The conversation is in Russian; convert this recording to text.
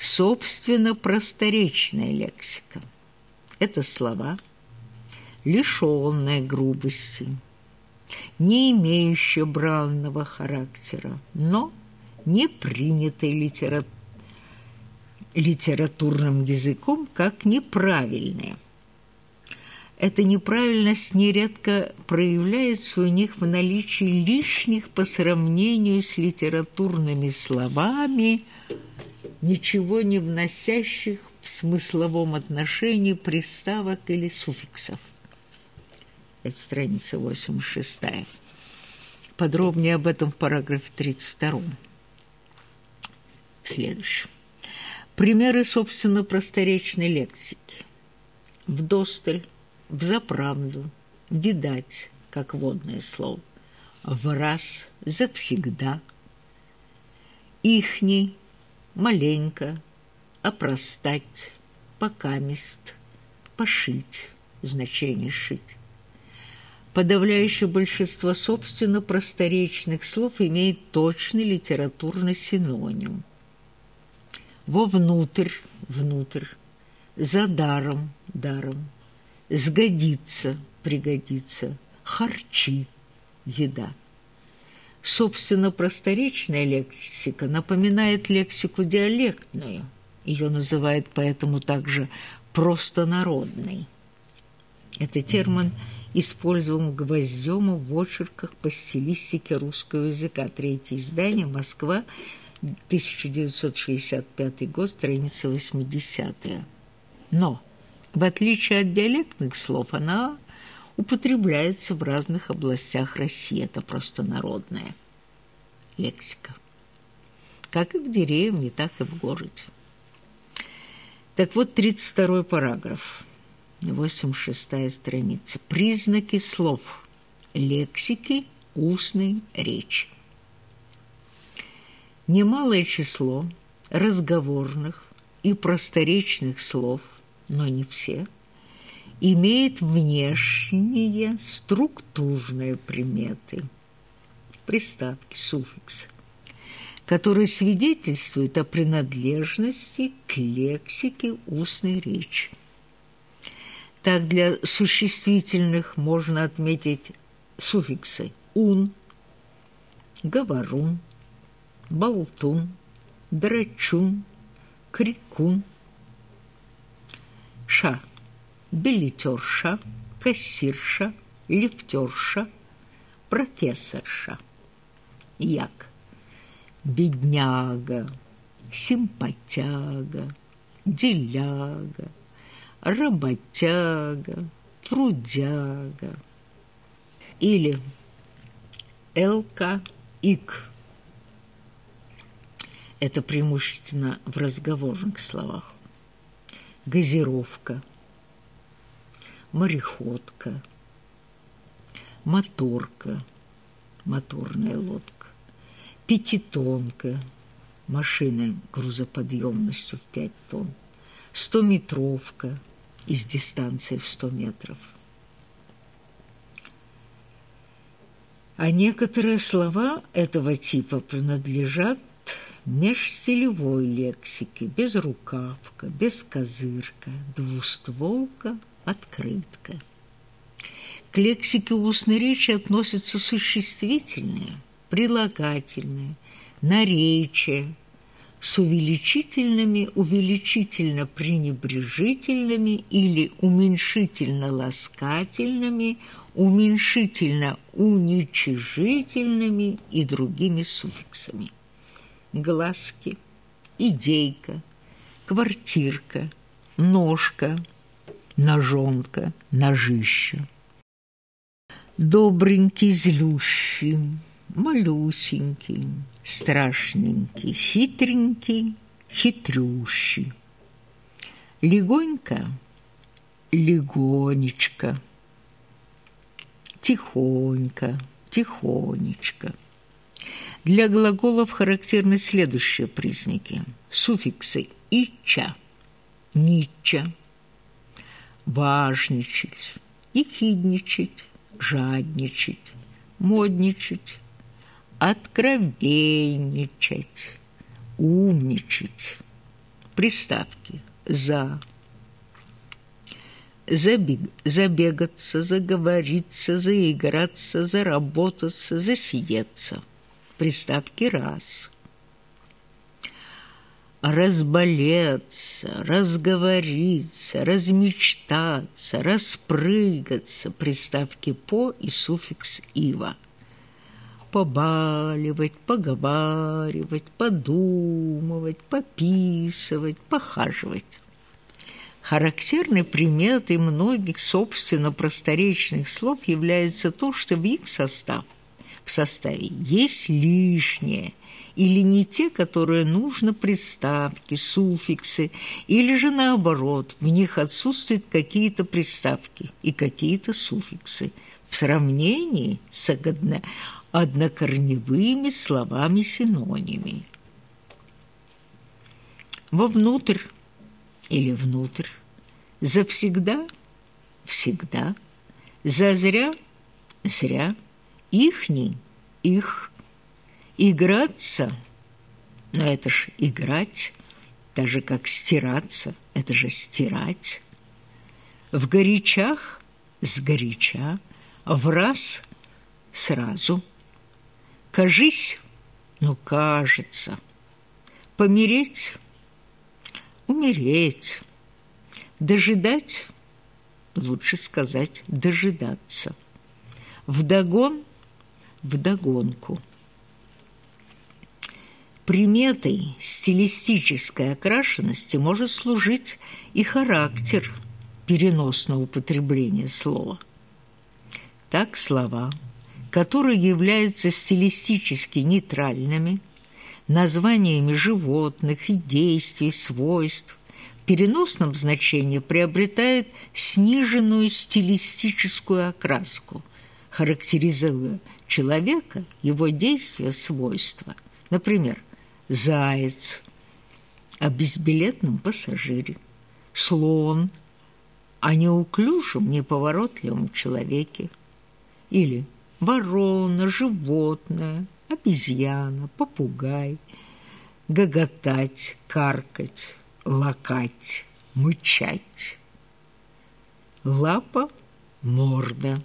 собственно, просторечная лексика. Это слова, лишённые грубости, не имеющие бранного характера, но не принятые литера... литературным языком как неправильные. Эта неправильность нередко проявляется у них в наличии лишних по сравнению с литературными словами, ничего не вносящих в смысловом отношении приставок или суффиксов. Это страница 86. Подробнее об этом в параграфе 32. В следующем. Примеры, собственно, просторечной лексики. Вдосталь, взаправду, видать, как водное слово, в раз, завсегда, ихний, маленько, опростать, покамест, пошить, значение «шить». Подавляющее большинство, собственно, просторечных слов имеет точный литературный синоним. Вовнутрь – внутрь, за даром – даром, сгодится – пригодится, харчи – еда. Собственно, просторечная лексика напоминает лексику диалектную. Ее называют поэтому также простонародной. Это термин используем гвоздем в очерках по стилистике русского языка. Третье издание, Москва, 1965 год, страница 80 -я. Но, в отличие от диалектных слов, она употребляется в разных областях России. Это просто народная лексика. Как и в деревне, так и в городе. Так вот, 32 параграф, 86 страница. Признаки слов, лексики, устной речи. Немалое число разговорных и просторечных слов, но не все – имеет внешние структурные приметы, приставки, суффиксы, которые свидетельствуют о принадлежности к лексике устной речи. Так для существительных можно отметить суффиксы «ун», «говорун», «болтун», «драчун», «крикун», «ша» билетерша, кассирша, лифтерша, профессорша. Як бедняга, симпатяга, деляга, работяга, трудяга. Или ЛК-ИК. Это преимущественно в разговорных словах. Газировка – мореходка, моторка, моторная лодка, пятитонка, машина грузоподъемностью в пять тонн, стометровка из дистанции в сто метров. А некоторые слова этого типа принадлежат межстилевой лексике, безрукавка, бескозырка, двустволка – открытка. К лексике устной речи относятся существительные, прилагательные, наречия с увеличительными, увеличительно-пренебрежительными или уменьшительно-ласкательными, уменьшительно-уничижительными и другими суффиксами. Глазки, идейка, квартирка, ножка – ножонка, ножище. Добренький, злющий, малюсенький, страшненький, хитренький, хитрющий. Легонько, легонечко, тихонько, тихонечко. Для глаголов характерны следующие признаки. Суффиксы «ича», «нича», важничать, ехидничать, жадничать, модничать, откровенничать, умничать, Приставки «за», забег, забегаться, заговориться, заиграться, заработаться, засидеться. Приставки «раз» разболеться, разговориться, размечтаться, распрыгаться, приставки «по» и суффикс «ива». Побаливать, поговаривать, подумывать, пописывать, похаживать. Характерной приметой многих, собственно, просторечных слов является то, что в их состав, в составе есть лишнее – или не те, которые нужно приставки, суффиксы, или же наоборот, в них отсутствуют какие-то приставки и какие-то суффиксы. В сравнении с однокорневыми словами-синонимами. Вовнутрь или внутрь, завсегда – всегда, зазря – зря, ихний – их – Играться, но это ж играть, так же, как стираться, это же стирать. В горячах – сгоряча, в раз – сразу. Кажись, ну, кажется. Помереть – умереть. Дожидать – лучше сказать дожидаться. Вдогон – вдогонку – Приметой стилистической окрашенности может служить и характер переносного употребления слова. Так слова, которые являются стилистически нейтральными, названиями животных и действий, свойств, в переносном значении приобретают сниженную стилистическую окраску, характеризуя человека, его действия, свойства. Например, заяц о безбилетном пассажире, слон о неуклюжем, неповоротливом человеке или ворона, животное, обезьяна, попугай, гоготать, каркать, лакать, мычать. Лапа, морда.